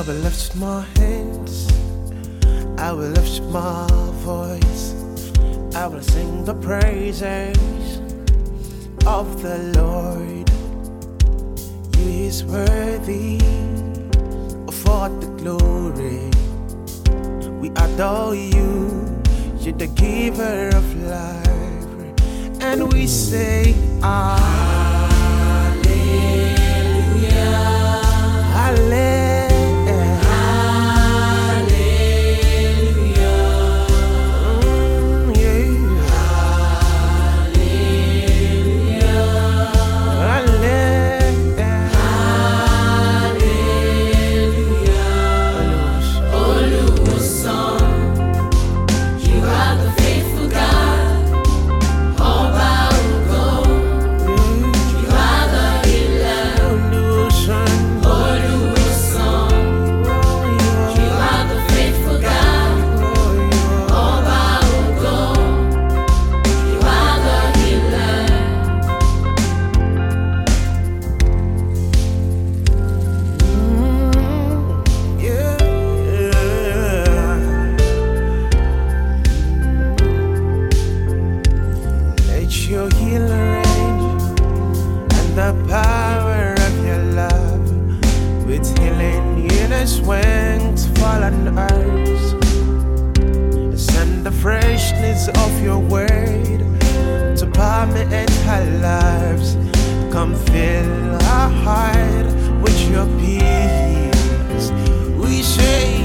will lift my hands, I will lift my voice, I will sing the praises of the Lord. He is worthy of all the glory. We adore you, you're the giver of life, and we say, You Your healing range and the power of your love. With healing in its wings, fallen earth. Send the freshness of your word to permeate her lives. Come fill our heart with your peace. We say.